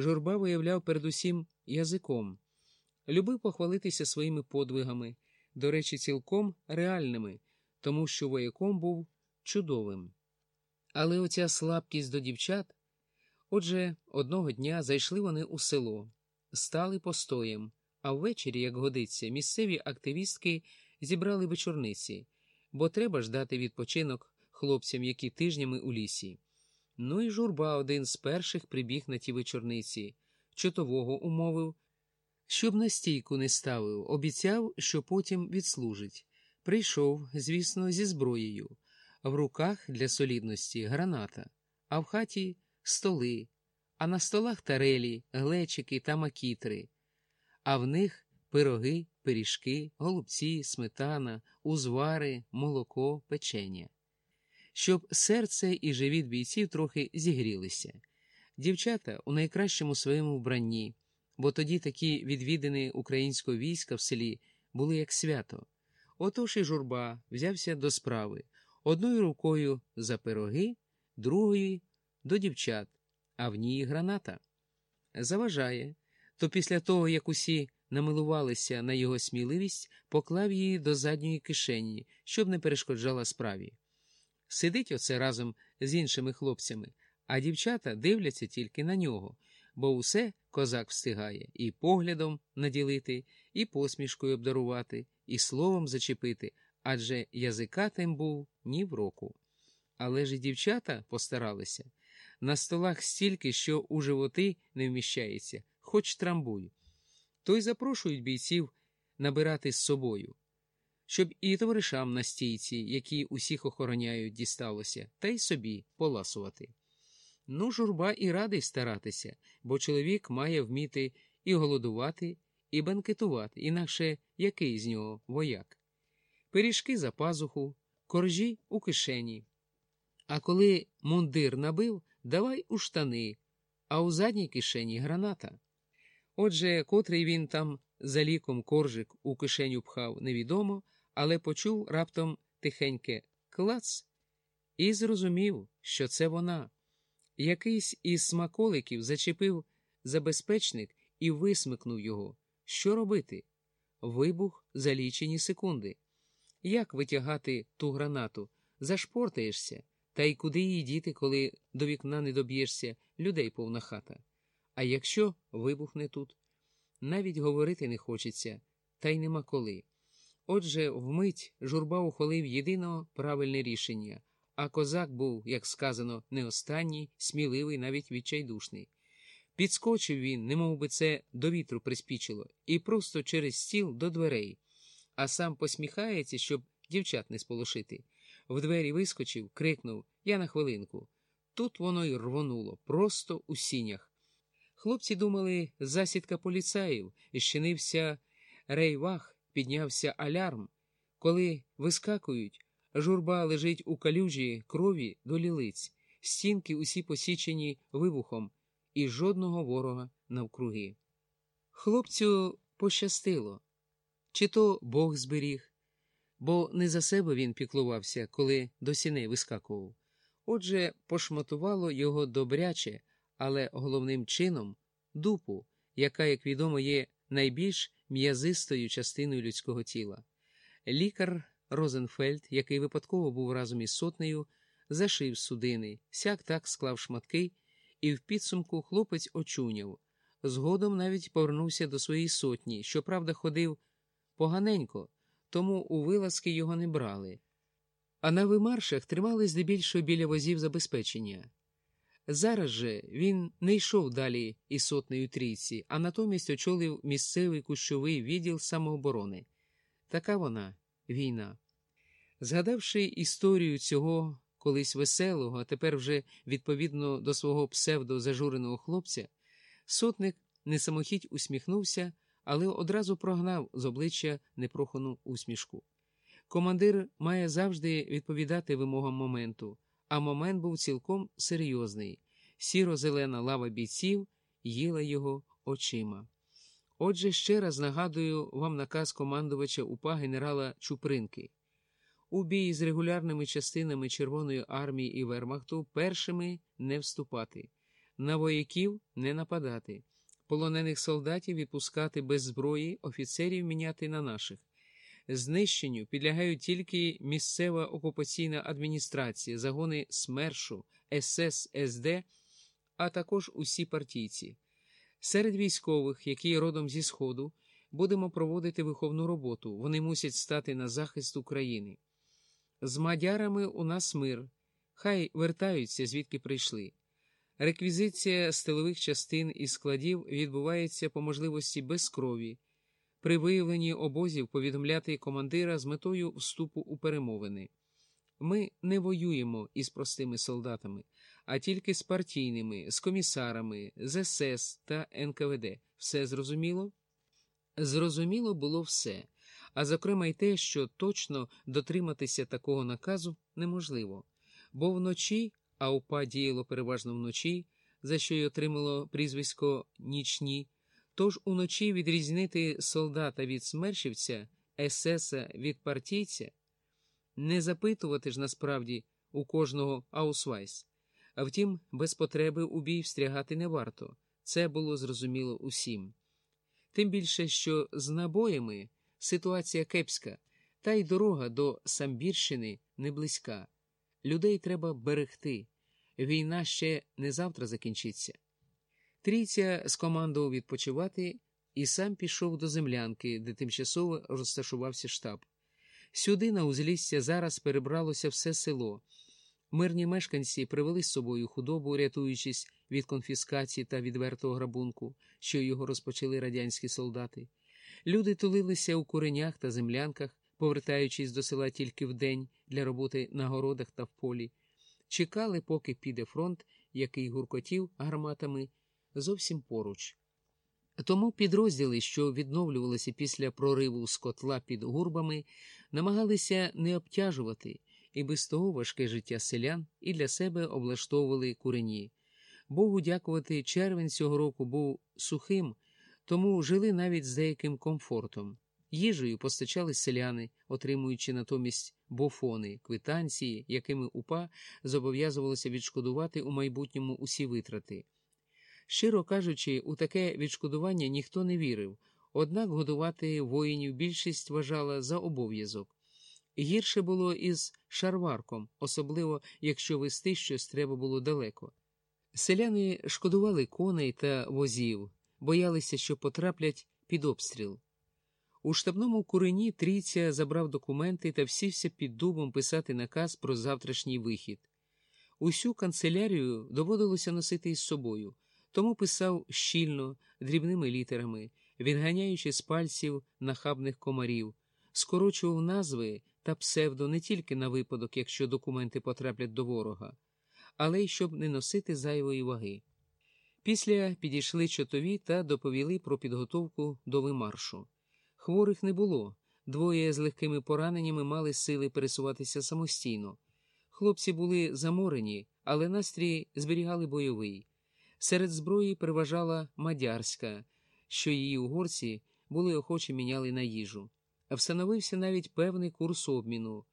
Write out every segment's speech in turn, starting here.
Журба виявляв передусім язиком, любив похвалитися своїми подвигами, до речі, цілком реальними, тому що вояком був чудовим. Але оця слабкість до дівчат. Отже, одного дня зайшли вони у село, стали постоєм, а ввечері, як годиться, місцеві активістки зібрали вечорниці, бо треба ж дати відпочинок хлопцям, які тижнями у лісі. Ну і журба один з перших прибіг на ті вечорниці, чотового умовив, щоб на стійку не ставив, обіцяв, що потім відслужить. Прийшов, звісно, зі зброєю, в руках для солідності граната, а в хаті столи, а на столах тарелі, глечики та макітри, а в них пироги, пиріжки, голубці, сметана, узвари, молоко, печення. Щоб серце і живіт бійців трохи зігрілися. Дівчата у найкращому своєму вбранні, бо тоді такі відвідини українського війська в селі були як свято. Отож і журба взявся до справи одною рукою за пироги, другою до дівчат, а в ній граната. Заважає, то після того, як усі намилувалися на його сміливість, поклав її до задньої кишені, щоб не перешкоджала справі. Сидить оце разом з іншими хлопцями, а дівчата дивляться тільки на нього, бо усе козак встигає і поглядом наділити, і посмішкою обдарувати, і словом зачепити, адже язика тим був ні в року. Але ж і дівчата постаралися. На столах стільки, що у животи не вміщається, хоч трамбуй. То й запрошують бійців набирати з собою, щоб і товаришам на стійці, які усіх охороняють, дісталося, та й собі поласувати. Ну, журба і радий старатися, бо чоловік має вміти і голодувати, і банкетувати, інакше який з нього вояк. Пиріжки за пазуху, коржі у кишені. А коли мундир набив, давай у штани, а у задній кишені граната. Отже, котрий він там за ліком коржик у кишеню пхав, невідомо, але почув раптом тихеньке клац і зрозумів, що це вона. Якийсь із смаколиків зачепив забезпечник і висмикнув його. Що робити? Вибух за лічені секунди. Як витягати ту гранату? Зашпортаєшся, та й куди її діти, коли до вікна не доб'єшся, людей повна хата. А якщо вибухне тут, навіть говорити не хочеться, та й нема коли. Отже, вмить журба ухвалив єдино правильне рішення, а козак був, як сказано, не останній, сміливий, навіть відчайдушний. Підскочив він, немов би це до вітру приспічило, і просто через стіл до дверей, а сам посміхається, щоб дівчат не сполошити. В двері вискочив, крикнув Я на хвилинку. Тут воно й рвонуло, просто у сінях. Хлопці думали, засідка поліцаїв, і щинився рейвах, піднявся алярм. Коли вискакують, журба лежить у калюжі крові до лілиць, стінки усі посічені вибухом, і жодного ворога навкруги. Хлопцю пощастило, чи то Бог зберіг, бо не за себе він піклувався, коли до сіней вискакував. Отже, пошматувало його добряче, але головним чином дупу, яка, як відомо, є найбільш м'язистою частиною людського тіла. Лікар Розенфельд, який випадково був разом із сотнею, зашив судини, сяк так склав шматки, і в підсумку хлопець очуняв. Згодом навіть повернувся до своєї сотні, щоправда, ходив поганенько, тому у вилазки його не брали. А на вимаршах тримали здебільшого біля возів забезпечення. Зараз же він не йшов далі із сотнею трійці, а натомість очолив місцевий кущовий відділ самооборони. Така вона війна. Згадавши історію цього колись веселого, а тепер вже відповідно до свого псевдозажуреного хлопця, сотник не самохідь усміхнувся, але одразу прогнав з обличчя непрохану усмішку. Командир має завжди відповідати вимогам моменту, а момент був цілком серйозний. Сіро-зелена лава бійців їла його очима. Отже, ще раз нагадую вам наказ командувача УПА генерала Чупринки. У бій з регулярними частинами Червоної армії і Вермахту першими не вступати. на вояків не нападати, полонених солдатів відпускати без зброї, офіцерів міняти на наших. Знищенню підлягають тільки місцева окупаційна адміністрація, загони СМЕРШу, СС, СД, а також усі партійці. Серед військових, які родом зі Сходу, будемо проводити виховну роботу. Вони мусять стати на захист України. З мадярами у нас мир. Хай вертаються, звідки прийшли. Реквізиція стилових частин і складів відбувається по можливості без крові. При виявленні обозів повідомляти командира з метою вступу у перемовини. Ми не воюємо із простими солдатами, а тільки з партійними, з комісарами, з СС та НКВД. Все зрозуміло? Зрозуміло було все, а зокрема й те, що точно дотриматися такого наказу неможливо, бо вночі, а УПА діяло переважно вночі, за що й отримало прізвисько нічні. Тож уночі відрізнити солдата від смершівця, есеса від партійця, не запитувати ж насправді у кожного аусвайс. А втім, без потреби у бій встрягати не варто. Це було зрозуміло усім. Тим більше, що з набоями ситуація кепська, та й дорога до Самбірщини не близька. Людей треба берегти. Війна ще не завтра закінчиться. Трійця скомандував відпочивати і сам пішов до землянки, де тимчасово розташувався штаб. Сюди, на узлісся, зараз перебралося все село. Мирні мешканці привели з собою худобу, рятуючись від конфіскації та відвертого грабунку, що його розпочали радянські солдати. Люди тулилися у куренях та землянках, повертаючись до села тільки вдень для роботи на городах та в полі. Чекали, поки піде фронт, який гуркотів гарматами зовсім поруч. Тому підрозділи, що відновлювалися після прориву з котла під гурбами, намагалися не обтяжувати і без того важке життя селян і для себе облаштовували курені. Богу дякувати, червень цього року був сухим, тому жили навіть з деяким комфортом. Їжею постачали селяни, отримуючи натомість бофони, квитанції, якими УПА зобов'язувалося відшкодувати у майбутньому усі витрати. Щиро кажучи, у таке відшкодування ніхто не вірив, однак годувати воїнів більшість вважала за обов'язок. Гірше було із шарварком, особливо якщо вести щось треба було далеко. Селяни шкодували коней та возів, боялися, що потраплять під обстріл. У штабному курені трійця забрав документи та всівся під дубом писати наказ про завтрашній вихід. Усю канцелярію доводилося носити із собою, тому писав щільно, дрібними літерами, відганяючи з пальців нахабних комарів, скорочував назви та псевдо не тільки на випадок, якщо документи потраплять до ворога, але й щоб не носити зайвої ваги. Після підійшли чотові та доповіли про підготовку до вимаршу. Хворих не було, двоє з легкими пораненнями мали сили пересуватися самостійно. Хлопці були заморені, але настрій зберігали бойовий. Серед зброї переважала мадярська, що її угорці були охоче міняли на їжу. Встановився навіть певний курс обміну.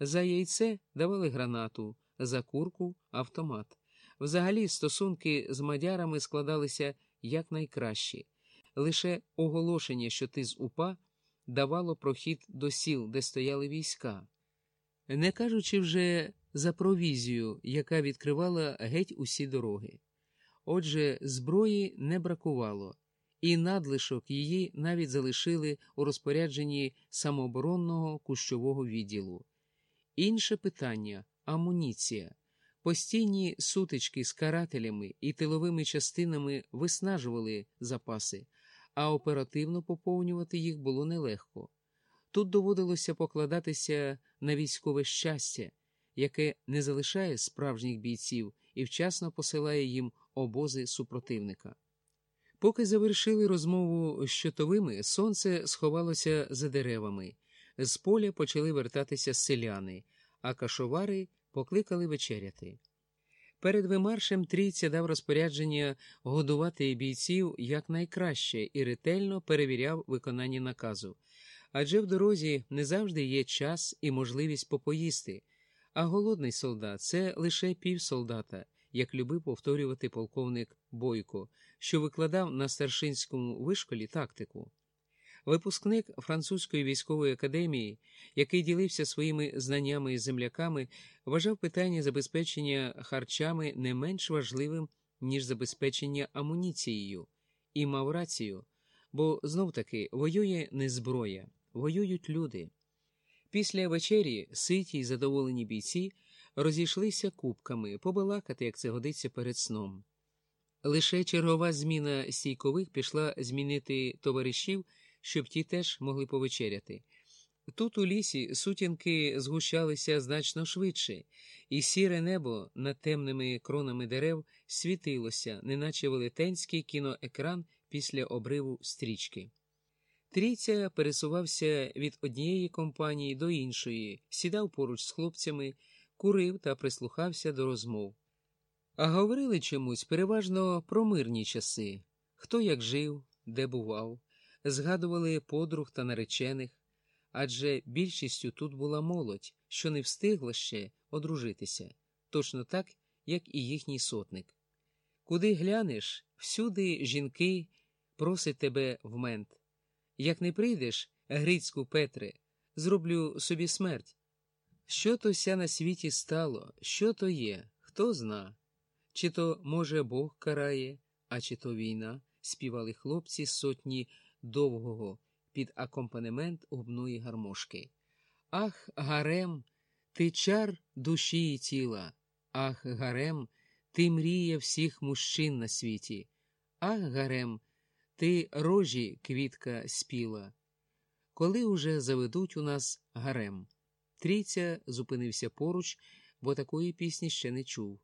За яйце давали гранату, за курку автомат. Взагалі, стосунки з мадярами складалися якнайкращі. Лише оголошення, що ти з УПА, давало прохід до сіл, де стояли війська. Не кажучи вже за провізію, яка відкривала геть усі дороги. Отже, зброї не бракувало, і надлишок її навіть залишили у розпорядженні самооборонного кущового відділу. Інше питання амуніція. Постійні сутички з карателями і тиловими частинами виснажували запаси, а оперативно поповнювати їх було нелегко. Тут доводилося покладатися на військове щастя, яке не залишає справжніх бійців і вчасно посилає їм обози супротивника. Поки завершили розмову з щотовими, сонце сховалося за деревами, з поля почали вертатися селяни, а кашовари покликали вечеряти. Перед вимаршем трійця дав розпорядження годувати бійців якнайкраще і ретельно перевіряв виконання наказу. Адже в дорозі не завжди є час і можливість попоїсти, а голодний солдат це лише півсолдата, як любив повторювати полковник Бойко, що викладав на старшинському вишколі тактику. Випускник французької військової академії, який ділився своїми знаннями із земляками, вважав питання забезпечення харчами не менш важливим, ніж забезпечення амуніцією, і мав рацію, бо знов таки воює не зброя, воюють люди. Після вечері ситі й задоволені бійці розійшлися кубками побалакати, як це годиться перед сном. Лише чергова зміна стійкових пішла змінити товаришів, щоб ті теж могли повечеряти. Тут у лісі сутінки згущалися значно швидше, і сіре небо над темними кронами дерев світилося, неначе велетенський кіноекран після обриву стрічки. Трійця пересувався від однієї компанії до іншої, сідав поруч з хлопцями, курив та прислухався до розмов. А говорили чомусь переважно про мирні часи хто як жив, де бував, згадували подруг та наречених, адже більшістю тут була молодь, що не встигла ще одружитися, точно так, як і їхній сотник. Куди глянеш, всюди жінки просять тебе в мент. Як не прийдеш, Грицьку Петре, зроблю собі смерть. Що то ся на світі стало, що то є, хто зна. Чи то, може, Бог карає, а чи то війна, співали хлопці сотні довгого під акомпанемент губної гармошки. Ах, гарем, ти чар душі і тіла, ах, гарем, ти мрія всіх мужчин на світі, ах, гарем, ти рожі квітка спіла. Коли уже заведуть у нас гарем? Трійця зупинився поруч, бо такої пісні ще не чув.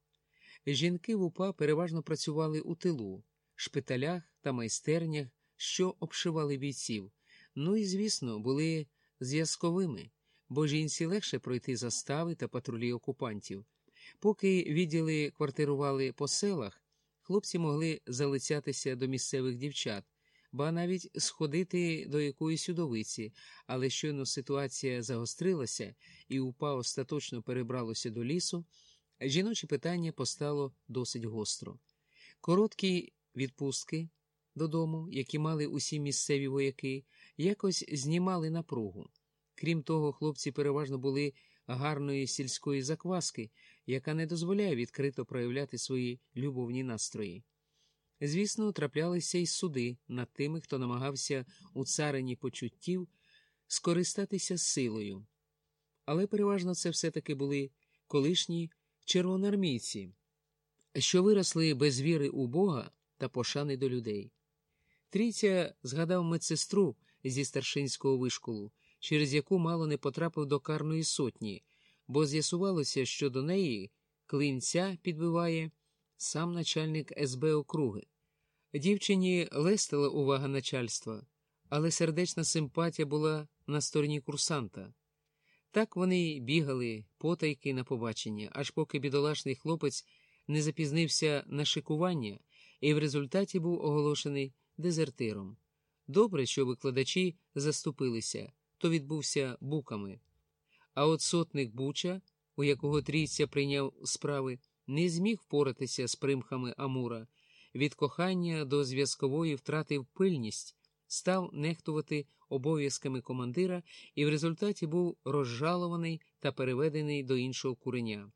Жінки в УПА переважно працювали у тилу, шпиталях та майстернях, що обшивали бійців. Ну і, звісно, були зв'язковими, бо жінці легше пройти застави та патрулі окупантів. Поки відділи квартирували по селах, хлопці могли залицятися до місцевих дівчат, ба навіть сходити до якоїсь удовиці, але щойно ситуація загострилася і УПА остаточно перебралося до лісу, жіноче питання постало досить гостро. Короткі відпустки додому, які мали усі місцеві вояки, якось знімали напругу. Крім того, хлопці переважно були гарної сільської закваски, яка не дозволяє відкрито проявляти свої любовні настрої. Звісно, траплялися й суди над тими, хто намагався у царині почуттів скористатися силою. Але переважно це все-таки були колишні червоноармійці, що виросли без віри у Бога та пошани до людей. Трійця згадав медсестру зі старшинського вишколу, через яку мало не потрапив до карної сотні, бо з'ясувалося, що до неї клинця підбиває сам начальник СБ округи. Дівчині лестила увага начальства, але сердечна симпатія була на стороні курсанта. Так вони бігали потайки на побачення, аж поки бідолашний хлопець не запізнився на шикування і в результаті був оголошений дезертиром. Добре, що викладачі заступилися, то відбувся буками. А от сотник Буча, у якого трійця прийняв справи, не зміг впоратися з примхами Амура. Від кохання до зв'язкової втратив пильність, став нехтувати обов'язками командира і в результаті був розжалований та переведений до іншого куреня.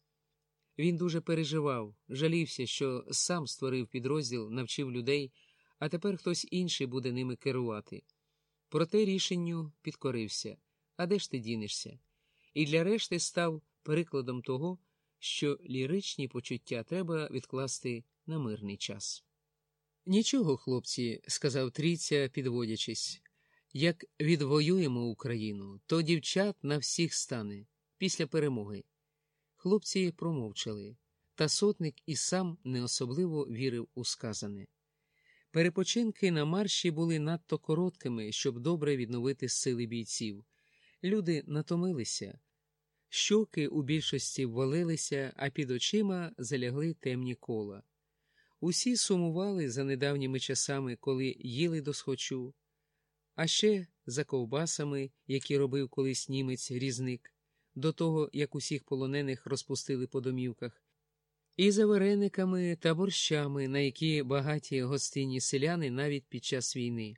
Він дуже переживав, жалівся, що сам створив підрозділ, навчив людей, а тепер хтось інший буде ними керувати. Проте рішенню підкорився а де ж ти дінешся? І для решти став прикладом того, що ліричні почуття треба відкласти на мирний час. Нічого, хлопці, сказав трійця, підводячись, як відвоюємо Україну, то дівчат на всіх стане після перемоги. Хлопці промовчали, та сотник і сам не особливо вірив у сказане. Перепочинки на марші були надто короткими, щоб добре відновити сили бійців. Люди натомилися, щоки у більшості ввалилися, а під очима залягли темні кола. Усі сумували за недавніми часами, коли їли до схочу, а ще за ковбасами, які робив колись німець різник, до того, як усіх полонених розпустили по домівках. і за варениками та борщами, на які багаті гостинні селяни навіть під час війни.